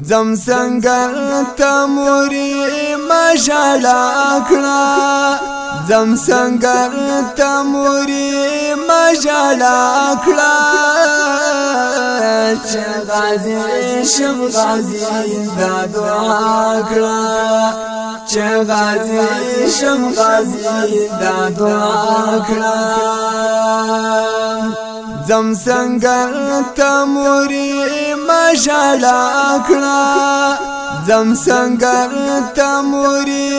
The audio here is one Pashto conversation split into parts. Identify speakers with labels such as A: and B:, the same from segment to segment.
A: زم څنګه تموري مشالا کړه زم څنګه تموري مشالا کړه چې غازي شم غازي دا دعا کړه چې غازي شم غازي دا دعا کړه زم څنګه تموري ما جلا کړه زم سنگر تموري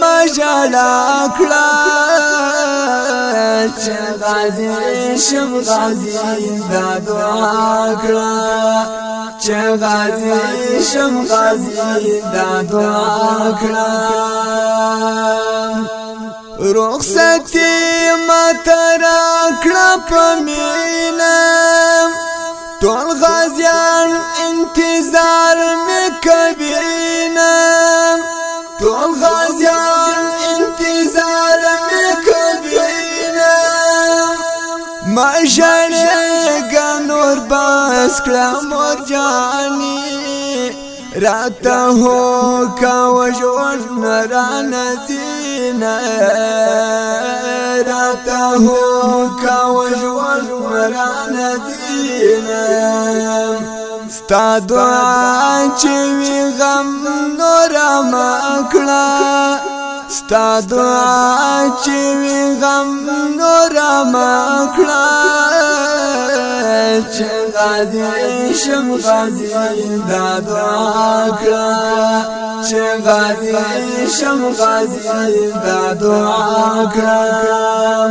A: ما جلا کړه چې غازي شم غازي دا دعا کړه چې غازي شم غازي دا دعا کړه رخصتي ما ترا کړه په مینا انتظار مکبینا ټول غازیان انتظار مکبینا ما شړې نور بس کړه مور جاني
B: راته هو کا
A: وژن ران زینا راته هو کا وژن ران ستا دعا چې وی غم نور ما کړه ستا دعا چې وی غم نور ما کړه چې غازی شم غازی دا دعا کړه چې غازی شم غازی دا دعا کړم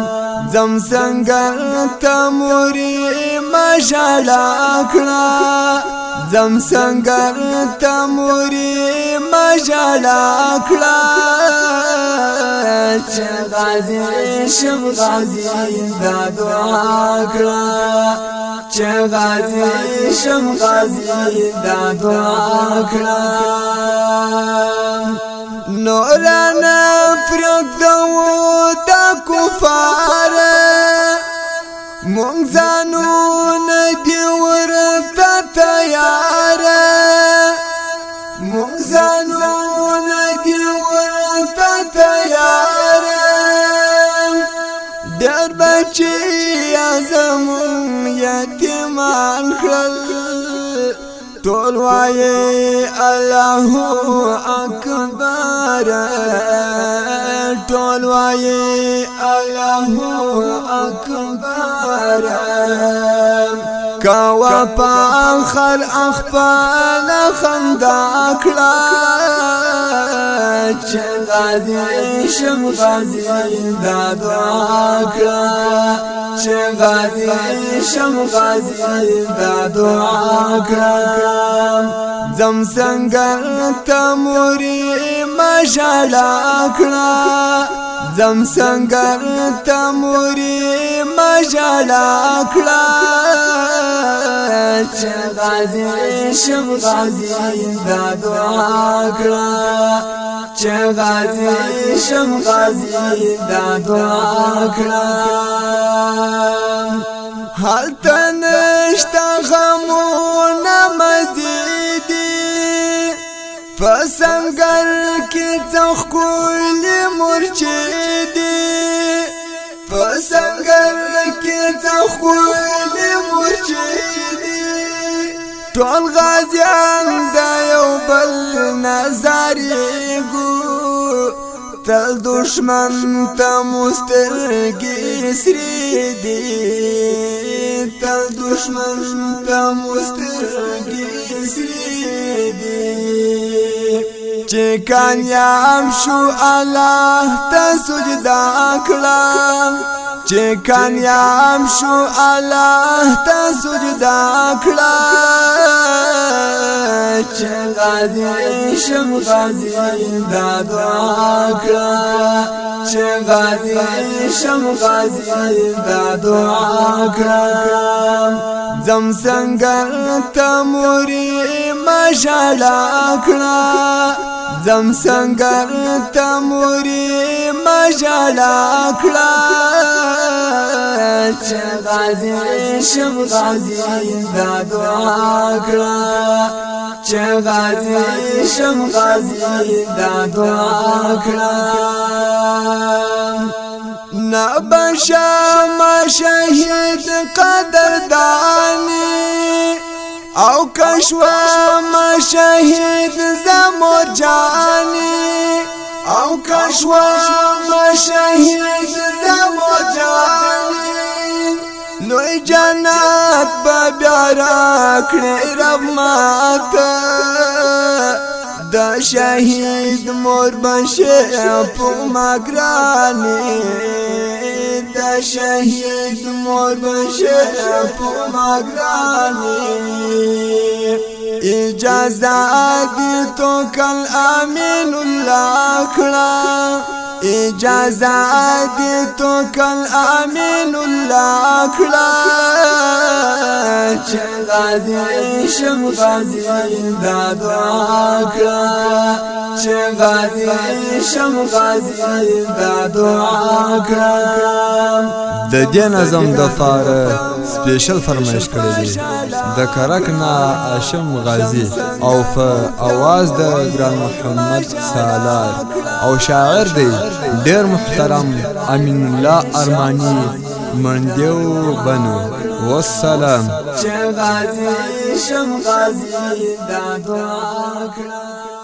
A: زم څنګه تموري ما جلا کړه زم سنگر تموري ما جلا کړه چې غازي شم غازي دا دعا کړه چې غازی شم غازی دا دعا کړم نورانا پرګدو دا کفاره مونږ ځانو یتیمان کړل طول وعي الله أكبر طول وعي الله أكبر کوا په اخر اخبار خندا کړل چې غازی شم غازی دا دعا کړه چې غازی شم غازی دا دعا کړه زم څنګه تموري مشاله کړه زم سنگر تموری مجالا کلا چه غازی شم غازی دا دعا کلا چې غازی شم غازی دا دعا کړه حال تنشتا غمونه مزیدی فسنگر کې څخکول مرچدی فسنگر کې څخکول مرچدی ټول غازیان دای بل نظری گو تل دشمن تا مسترگی سری دی تل دشمن تا مسترگی سری دی چې کانیام شو الله ته سجدا کړم چې کانیام شو الله ته سجدا کړه چې غازی شم غازی دا دعا کړه چې غازی شم غازی دا دعا کړه زم څنګه ته موري مشاله کړه زم څنګه تموري مجلا کړه چې غازی شم غازی دا دعا کړه چې غازی شم غازی دا دعا کړه نبشا ما شهید قدر دانی او کشوا ما شهید زمور جانی او کشوا ما شهید زمور جانی جنت به بیا راکړې رب ماته د شهید مور بشه په ماګرانه د شهید مور بشه په ماګرانه اجازه دې تو کل امین الله کړه اجازه دې تو کل امین الله کړه چې غازی شم غازی دا دعا کړه چې غازی شم غازی دا دعا کړه د دې نظم د فار سپیشل فرمایش کړی دی د کرک نه هاشم غازی او په आवाज د ګران محمد سالار او شاعر دی ډیر محترم امین الله ارمانی مندیو بنو والسلام چې غازی شم غازی دا دعا کړه